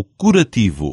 o curativo.